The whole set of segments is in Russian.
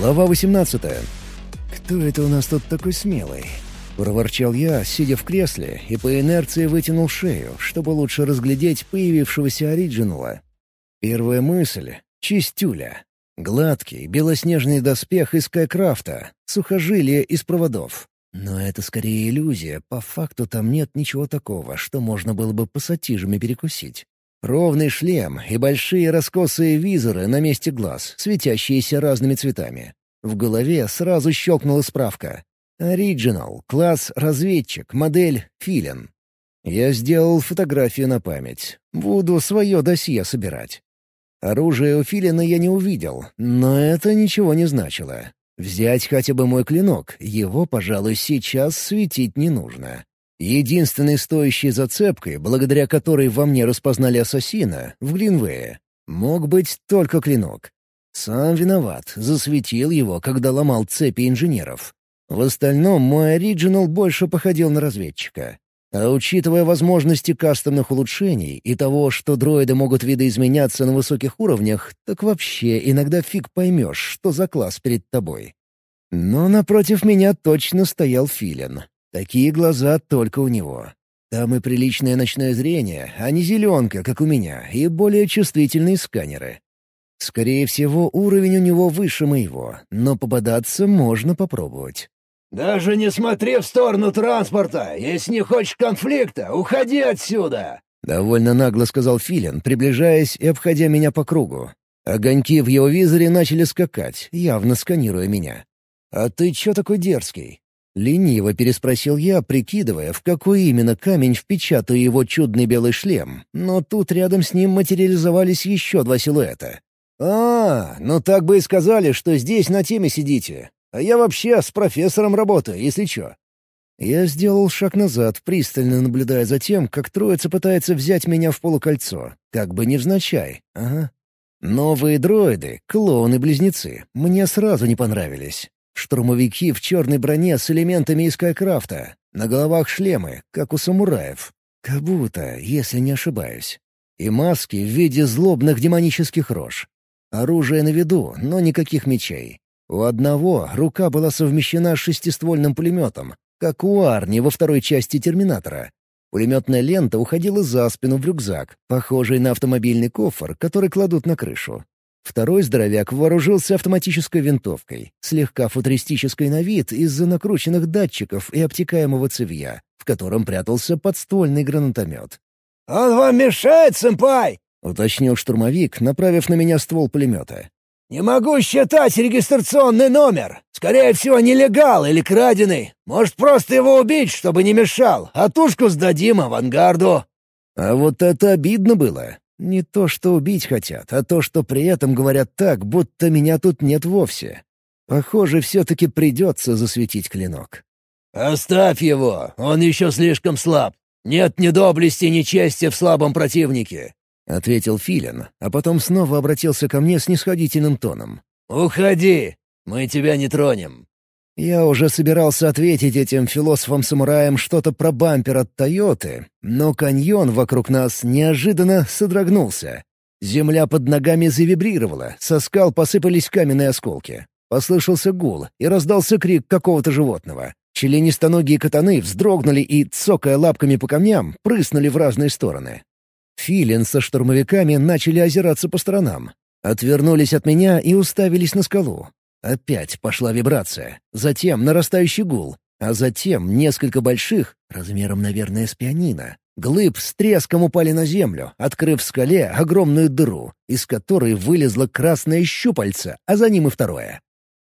Глава 18. «Кто это у нас тут такой смелый?» Проворчал я, сидя в кресле, и по инерции вытянул шею, чтобы лучше разглядеть появившегося оригинала. Первая мысль — чистюля. Гладкий, белоснежный доспех из Скайкрафта, сухожилие из проводов. Но это скорее иллюзия, по факту там нет ничего такого, что можно было бы пассатижами перекусить. Ровный шлем и большие раскосые визоры на месте глаз, светящиеся разными цветами. В голове сразу щелкнула справка. Original, класс разведчик, модель Филин. Я сделал фотографию на память. Буду свое досье собирать. Оружие у Филина я не увидел, но это ничего не значило. Взять хотя бы мой клинок, его, пожалуй, сейчас светить не нужно. Единственной стоящей зацепкой, благодаря которой во мне распознали ассасина, в Глинвее, мог быть только клинок. Сам виноват, засветил его, когда ломал цепи инженеров. В остальном мой оригинал больше походил на разведчика. А учитывая возможности кастомных улучшений и того, что дроиды могут видоизменяться на высоких уровнях, так вообще иногда фиг поймешь, что за класс перед тобой. Но напротив меня точно стоял филин. Такие глаза только у него. Там и приличное ночное зрение, а не зеленка, как у меня, и более чувствительные сканеры. Скорее всего, уровень у него выше моего, но попадаться можно попробовать. «Даже не смотри в сторону транспорта! Если не хочешь конфликта, уходи отсюда!» Довольно нагло сказал Филин, приближаясь и обходя меня по кругу. Огоньки в его визоре начали скакать, явно сканируя меня. «А ты чё такой дерзкий?» Лениво переспросил я, прикидывая, в какой именно камень впечатаю его чудный белый шлем, но тут рядом с ним материализовались еще два силуэта. «А, ну так бы и сказали, что здесь на теме сидите. А я вообще с профессором работаю, если чё». Я сделал шаг назад, пристально наблюдая за тем, как троица пытается взять меня в полукольцо. Как бы невзначай. Ага. Новые дроиды, клоуны-близнецы, мне сразу не понравились. Штурмовики в черной броне с элементами из Скайкрафта. На головах шлемы, как у самураев. Как будто, если не ошибаюсь. И маски в виде злобных демонических рож. Оружие на виду, но никаких мечей. У одного рука была совмещена с шестиствольным пулеметом, как у Арни во второй части «Терминатора». Пулеметная лента уходила за спину в рюкзак, похожий на автомобильный кофр, который кладут на крышу. Второй здоровяк вооружился автоматической винтовкой, слегка футуристической на вид из-за накрученных датчиков и обтекаемого цевья, в котором прятался подствольный гранатомет. «Он вам мешает, сэмпай?» — уточнил штурмовик, направив на меня ствол пулемета. «Не могу считать регистрационный номер. Скорее всего, нелегал или краденый. Может, просто его убить, чтобы не мешал, а тушку сдадим авангарду». А вот это обидно было. Не то, что убить хотят, а то, что при этом говорят так, будто меня тут нет вовсе. Похоже, все-таки придется засветить клинок. «Оставь его, он еще слишком слаб. Нет ни доблести, ни чести в слабом противнике. — ответил Филин, а потом снова обратился ко мне с нисходительным тоном. «Уходи! Мы тебя не тронем!» Я уже собирался ответить этим философам-самураям что-то про бампер от «Тойоты», но каньон вокруг нас неожиданно содрогнулся. Земля под ногами завибрировала, со скал посыпались каменные осколки. Послышался гул, и раздался крик какого-то животного. Членистоногие катаны вздрогнули и, цокая лапками по камням, прыснули в разные стороны. Филин со штурмовиками начали озираться по сторонам. Отвернулись от меня и уставились на скалу. Опять пошла вибрация, затем нарастающий гул, а затем несколько больших, размером, наверное, с пианино, глыб с треском упали на землю, открыв в скале огромную дыру, из которой вылезло красное щупальце, а за ним и второе.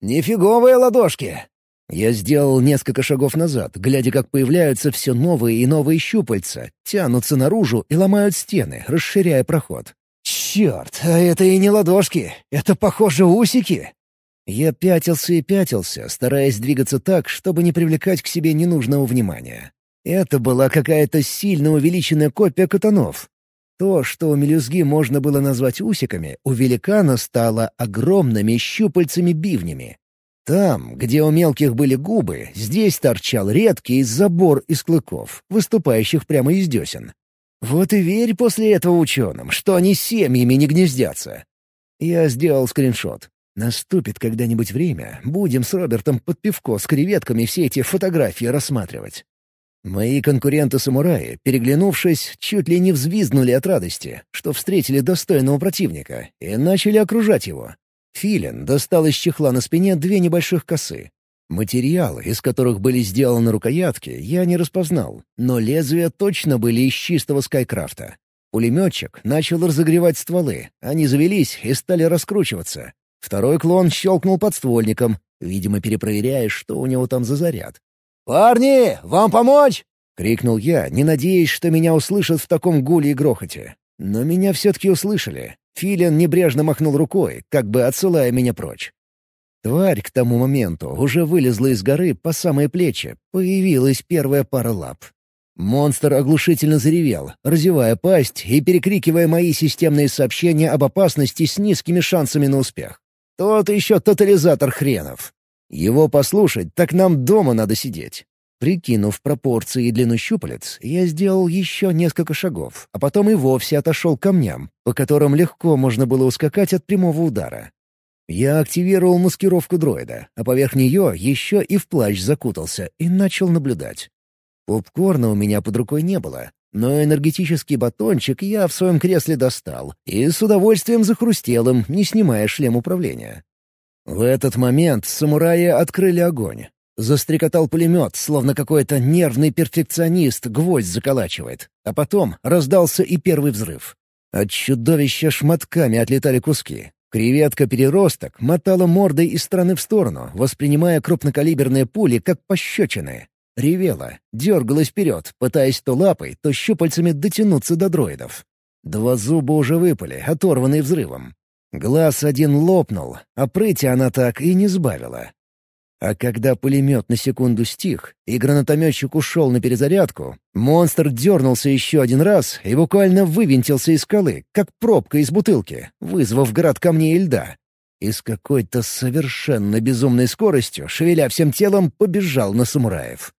«Нифиговые ладошки!» Я сделал несколько шагов назад, глядя, как появляются все новые и новые щупальца, тянутся наружу и ломают стены, расширяя проход. «Черт, а это и не ладошки, это, похоже, усики!» Я пятился и пятился, стараясь двигаться так, чтобы не привлекать к себе ненужного внимания. Это была какая-то сильно увеличенная копия катанов. То, что у мелюзги можно было назвать усиками, у великана стало огромными щупальцами-бивнями. Там, где у мелких были губы, здесь торчал редкий забор из клыков, выступающих прямо из десен. Вот и верь после этого ученым, что они семьями не гнездятся. Я сделал скриншот. Наступит когда-нибудь время, будем с Робертом под пивко с креветками все эти фотографии рассматривать. Мои конкуренты-самураи, переглянувшись, чуть ли не взвизгнули от радости, что встретили достойного противника, и начали окружать его. Филин достал из чехла на спине две небольших косы. Материалы, из которых были сделаны рукоятки, я не распознал, но лезвия точно были из чистого скайкрафта. Пулеметчик начал разогревать стволы, они завелись и стали раскручиваться, Второй клон щелкнул подствольником, видимо, перепроверяя, что у него там за заряд. «Парни, вам помочь?» — крикнул я, не надеясь, что меня услышат в таком гуле и грохоте. Но меня все-таки услышали. Филин небрежно махнул рукой, как бы отсылая меня прочь. Тварь к тому моменту уже вылезла из горы по самые плечи, появилась первая пара лап. Монстр оглушительно заревел, разевая пасть и перекрикивая мои системные сообщения об опасности с низкими шансами на успех. Тот еще тотализатор хренов. Его послушать, так нам дома надо сидеть. Прикинув пропорции и длину щупалец, я сделал еще несколько шагов, а потом и вовсе отошел к камням, по которым легко можно было ускакать от прямого удара. Я активировал маскировку дроида, а поверх нее еще и в плащ закутался и начал наблюдать. Попкорна у меня под рукой не было, но энергетический батончик я в своем кресле достал и с удовольствием захрустел им, не снимая шлем управления. В этот момент самураи открыли огонь. Застрекотал пулемет, словно какой-то нервный перфекционист гвоздь заколачивает. А потом раздался и первый взрыв. От чудовища шматками отлетали куски. Креветка-переросток мотала мордой из стороны в сторону, воспринимая крупнокалиберные пули как пощечины. Ревела, дергалась вперед, пытаясь то лапой, то щупальцами дотянуться до дроидов. Два зуба уже выпали, оторванные взрывом. Глаз один лопнул, а прыти она так и не сбавила. А когда пулемет на секунду стих, и гранатометчик ушел на перезарядку, монстр дернулся еще один раз и буквально вывинтился из скалы, как пробка из бутылки, вызвав град камней и льда. И с какой-то совершенно безумной скоростью, шевеля всем телом, побежал на самураев.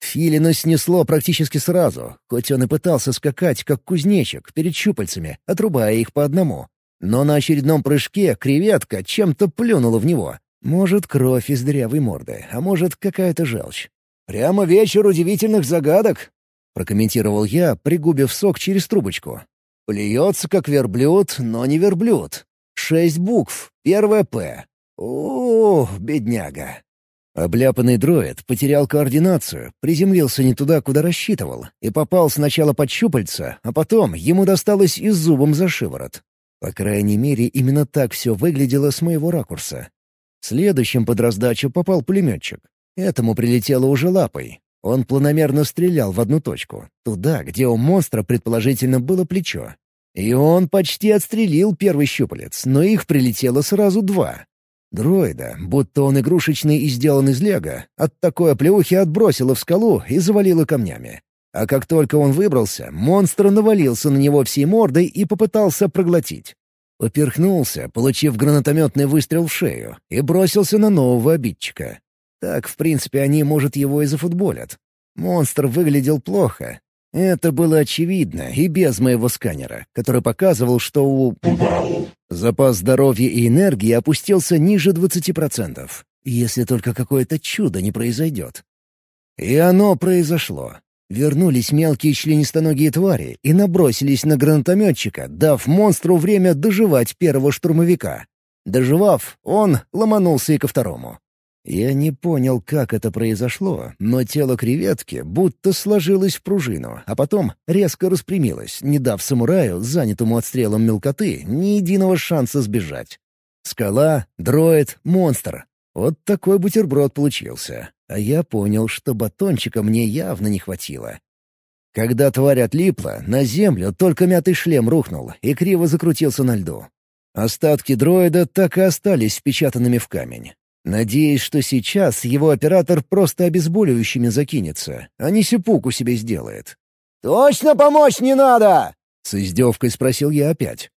Филина снесло практически сразу, хоть он и пытался скакать, как кузнечик, перед щупальцами, отрубая их по одному. Но на очередном прыжке креветка чем-то плюнула в него. Может, кровь из дырявой морды, а может, какая-то желчь. «Прямо вечер удивительных загадок», — прокомментировал я, пригубив сок через трубочку. «Плюется, как верблюд, но не верблюд. Шесть букв, первое «П». О, бедняга. Обляпанный дроид потерял координацию, приземлился не туда, куда рассчитывал, и попал сначала под щупальца, а потом ему досталось и зубом за шиворот. По крайней мере, именно так все выглядело с моего ракурса. Следующим под раздачу попал пулеметчик. Этому прилетело уже лапой. Он планомерно стрелял в одну точку, туда, где у монстра предположительно было плечо. И он почти отстрелил первый щупалец, но их прилетело сразу два. Дроида, будто он игрушечный и сделан из лего, от такой оплеухи отбросило в скалу и завалило камнями. А как только он выбрался, монстр навалился на него всей мордой и попытался проглотить. Поперхнулся, получив гранатометный выстрел в шею, и бросился на нового обидчика. Так, в принципе, они, может, его и зафутболят. Монстр выглядел плохо, это было очевидно и без моего сканера, который показывал, что у... Запас здоровья и энергии опустился ниже 20%, если только какое-то чудо не произойдет. И оно произошло. Вернулись мелкие членистоногие твари и набросились на гранатометчика, дав монстру время доживать первого штурмовика. Доживав, он ломанулся и ко второму. Я не понял, как это произошло, но тело креветки будто сложилось в пружину, а потом резко распрямилось, не дав самураю, занятому отстрелом мелкоты, ни единого шанса сбежать. Скала, дроид, монстр. Вот такой бутерброд получился. А я понял, что батончика мне явно не хватило. Когда тварь отлипла, на землю только мятый шлем рухнул и криво закрутился на льду. Остатки дроида так и остались впечатанными в камень. Надеюсь, что сейчас его оператор просто обезболивающими закинется, а не сипуку себе сделает. «Точно помочь не надо?» — с издевкой спросил я опять.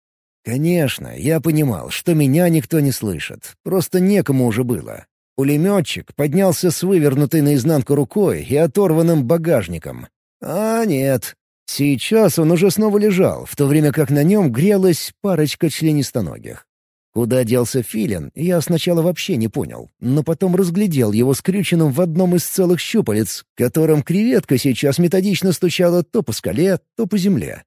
Конечно, я понимал, что меня никто не слышит, просто некому уже было. Пулеметчик поднялся с вывернутой наизнанку рукой и оторванным багажником. А нет, сейчас он уже снова лежал, в то время как на нем грелась парочка членистоногих. Куда делся филин, я сначала вообще не понял, но потом разглядел его скрюченным в одном из целых щупалец, которым креветка сейчас методично стучала то по скале, то по земле.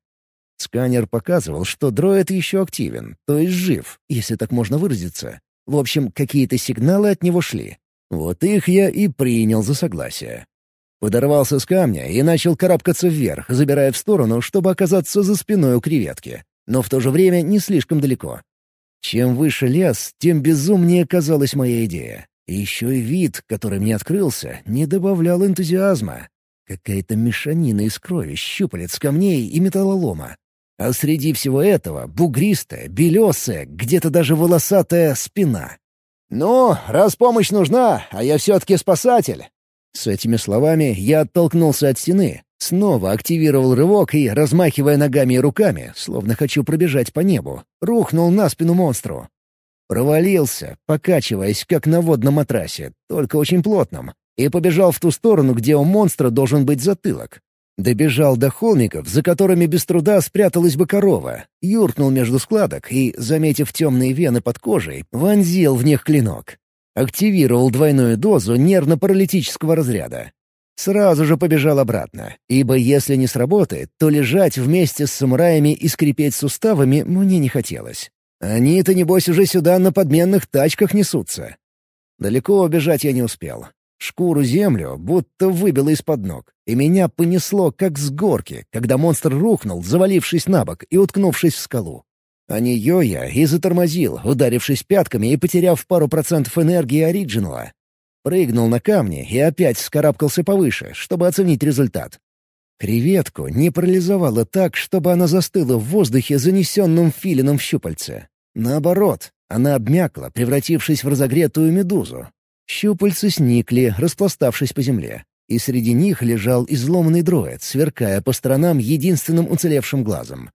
Сканер показывал, что дроид еще активен, то есть жив, если так можно выразиться. В общем, какие-то сигналы от него шли. Вот их я и принял за согласие. Подорвался с камня и начал карабкаться вверх, забирая в сторону, чтобы оказаться за спиной у креветки, но в то же время не слишком далеко. Чем выше лес, тем безумнее казалась моя идея. И еще и вид, который мне открылся, не добавлял энтузиазма. Какая-то мешанина из крови, щупалец, камней и металлолома. А среди всего этого бугристая, белесая, где-то даже волосатая спина. «Ну, раз помощь нужна, а я все-таки спасатель!» С этими словами я оттолкнулся от стены, Снова активировал рывок и, размахивая ногами и руками, словно хочу пробежать по небу, рухнул на спину монстру. Провалился, покачиваясь, как на водном матрасе, только очень плотном, и побежал в ту сторону, где у монстра должен быть затылок. Добежал до холмиков, за которыми без труда спряталась бы корова, юркнул между складок и, заметив темные вены под кожей, вонзил в них клинок. Активировал двойную дозу нервно-паралитического разряда. Сразу же побежал обратно, ибо если не сработает, то лежать вместе с самураями и скрипеть суставами мне не хотелось. Они-то, небось, уже сюда на подменных тачках несутся. Далеко убежать я не успел. Шкуру землю будто выбило из-под ног, и меня понесло, как с горки, когда монстр рухнул, завалившись на бок и уткнувшись в скалу. А нее я и затормозил, ударившись пятками и потеряв пару процентов энергии оригинала. Прыгнул на камни и опять вскарабкался повыше, чтобы оценить результат. Креветку не парализовало так, чтобы она застыла в воздухе занесенным филином в щупальце. Наоборот, она обмякла, превратившись в разогретую медузу. Щупальцы сникли, распластавшись по земле. И среди них лежал изломанный дроид, сверкая по сторонам единственным уцелевшим глазом.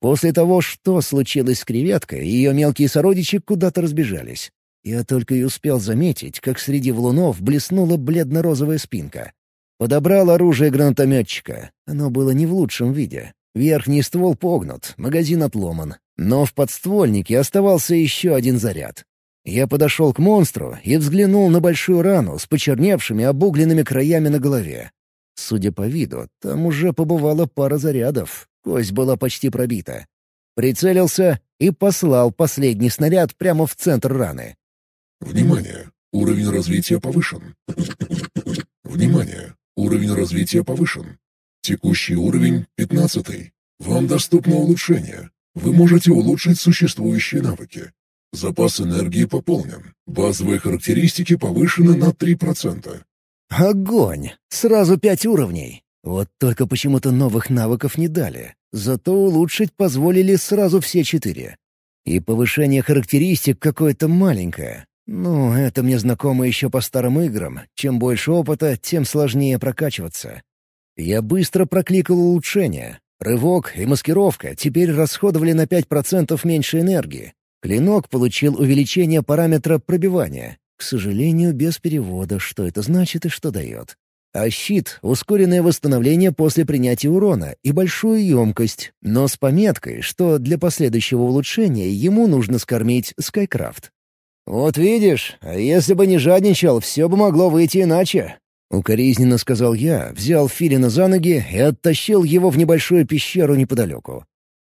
После того, что случилось с креветкой, ее мелкие сородичи куда-то разбежались. Я только и успел заметить, как среди валунов блеснула бледно-розовая спинка. Подобрал оружие гранатометчика. Оно было не в лучшем виде. Верхний ствол погнут, магазин отломан. Но в подствольнике оставался еще один заряд. Я подошел к монстру и взглянул на большую рану с почерневшими обугленными краями на голове. Судя по виду, там уже побывала пара зарядов. Кость была почти пробита. Прицелился и послал последний снаряд прямо в центр раны. Внимание! Уровень развития повышен. Внимание! Уровень развития повышен. Текущий уровень — 15. Вам доступно улучшение. Вы можете улучшить существующие навыки. Запас энергии пополнен. Базовые характеристики повышены на 3%. Огонь! Сразу пять уровней. Вот только почему-то новых навыков не дали. Зато улучшить позволили сразу все четыре. И повышение характеристик какое-то маленькое. Ну, это мне знакомо еще по старым играм. Чем больше опыта, тем сложнее прокачиваться. Я быстро прокликал улучшения. Рывок и маскировка теперь расходовали на 5% меньше энергии. Клинок получил увеличение параметра пробивания. К сожалению, без перевода, что это значит и что дает. А щит — ускоренное восстановление после принятия урона и большую емкость, но с пометкой, что для последующего улучшения ему нужно скормить Скайкрафт. «Вот видишь, а если бы не жадничал, все бы могло выйти иначе», — укоризненно сказал я, взял Филина за ноги и оттащил его в небольшую пещеру неподалеку.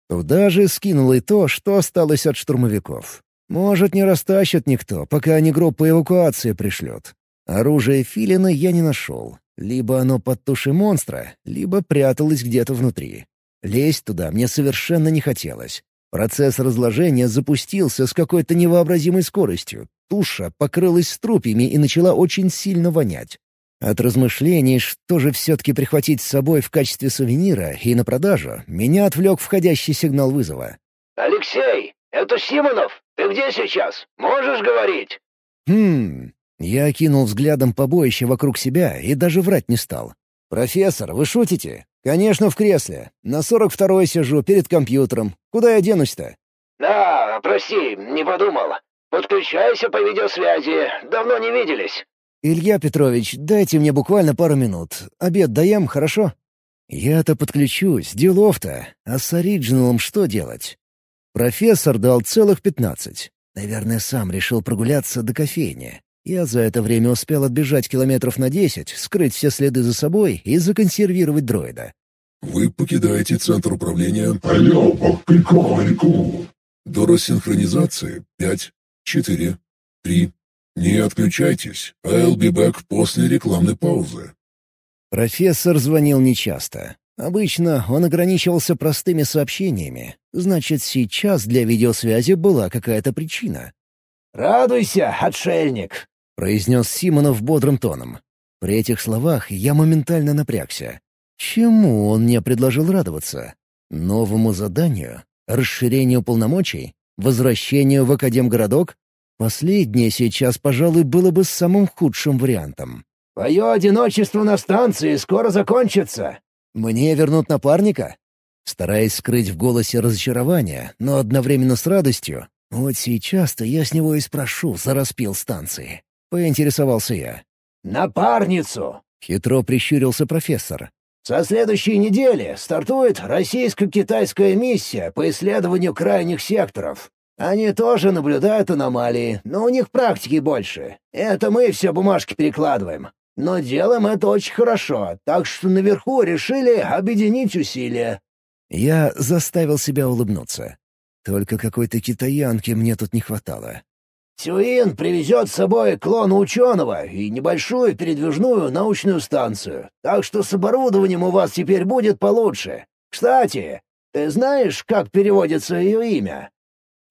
Туда же скинул и то, что осталось от штурмовиков. Может, не растащат никто, пока они группу эвакуации пришлют. Оружие Филина я не нашел. Либо оно под тушей монстра, либо пряталось где-то внутри. Лезть туда мне совершенно не хотелось. Процесс разложения запустился с какой-то невообразимой скоростью. Туша покрылась струпьями и начала очень сильно вонять. От размышлений, что же все-таки прихватить с собой в качестве сувенира и на продажу, меня отвлек входящий сигнал вызова. «Алексей, это Симонов! Ты где сейчас? Можешь говорить?» «Хм...» Я окинул взглядом побоище вокруг себя и даже врать не стал. «Профессор, вы шутите? «Конечно, в кресле. На сорок второй сижу, перед компьютером. Куда я денусь-то?» «Да, прости, не подумал. Подключайся по видеосвязи. Давно не виделись». «Илья Петрович, дайте мне буквально пару минут. Обед даем, хорошо?» «Я-то подключусь, делов-то. А с оригиналом что делать?» Профессор дал целых пятнадцать. Наверное, сам решил прогуляться до кофейни. Я за это время успел отбежать километров на десять, скрыть все следы за собой и законсервировать дроида. Вы покидаете центр управления «Алло, подприкольку». До рассинхронизации пять, четыре, три. Не отключайтесь, I'll be back после рекламной паузы. Профессор звонил нечасто. Обычно он ограничивался простыми сообщениями. Значит, сейчас для видеосвязи была какая-то причина. «Радуйся, отшельник!» — произнес Симонов бодрым тоном. При этих словах я моментально напрягся. Чему он мне предложил радоваться? Новому заданию? Расширению полномочий? Возвращению в Академгородок? Последнее сейчас, пожалуй, было бы самым худшим вариантом. «Твое одиночество на станции скоро закончится!» «Мне вернут напарника?» Стараясь скрыть в голосе разочарование, но одновременно с радостью, вот сейчас-то я с него и спрошу за распил станции. Поинтересовался я. «Напарницу!» — хитро прищурился профессор. «Со следующей недели стартует российско-китайская миссия по исследованию крайних секторов. Они тоже наблюдают аномалии, но у них практики больше. Это мы все бумажки перекладываем. Но делаем это очень хорошо, так что наверху решили объединить усилия». Я заставил себя улыбнуться. Только какой-то китаянки мне тут не хватало. «Тюин привезет с собой клон ученого и небольшую передвижную научную станцию, так что с оборудованием у вас теперь будет получше. Кстати, ты знаешь, как переводится ее имя?»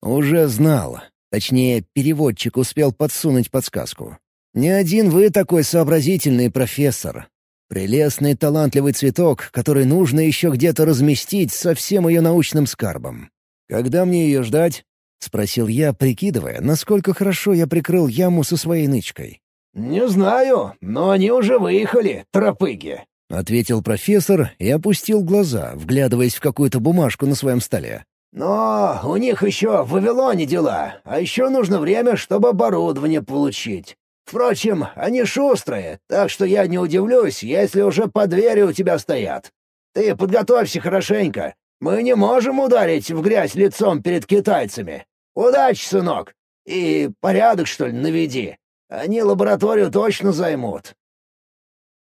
«Уже знал. Точнее, переводчик успел подсунуть подсказку. Не один вы такой сообразительный профессор. Прелестный талантливый цветок, который нужно еще где-то разместить со всем ее научным скарбом. Когда мне ее ждать?» — спросил я, прикидывая, насколько хорошо я прикрыл яму со своей нычкой. «Не знаю, но они уже выехали, тропыги», — ответил профессор и опустил глаза, вглядываясь в какую-то бумажку на своем столе. «Но у них еще в Вавилоне дела, а еще нужно время, чтобы оборудование получить. Впрочем, они шустрые, так что я не удивлюсь, если уже под дверью у тебя стоят. Ты подготовься хорошенько. Мы не можем ударить в грязь лицом перед китайцами. Удачи, сынок. И порядок, что ли, наведи. Они лабораторию точно займут.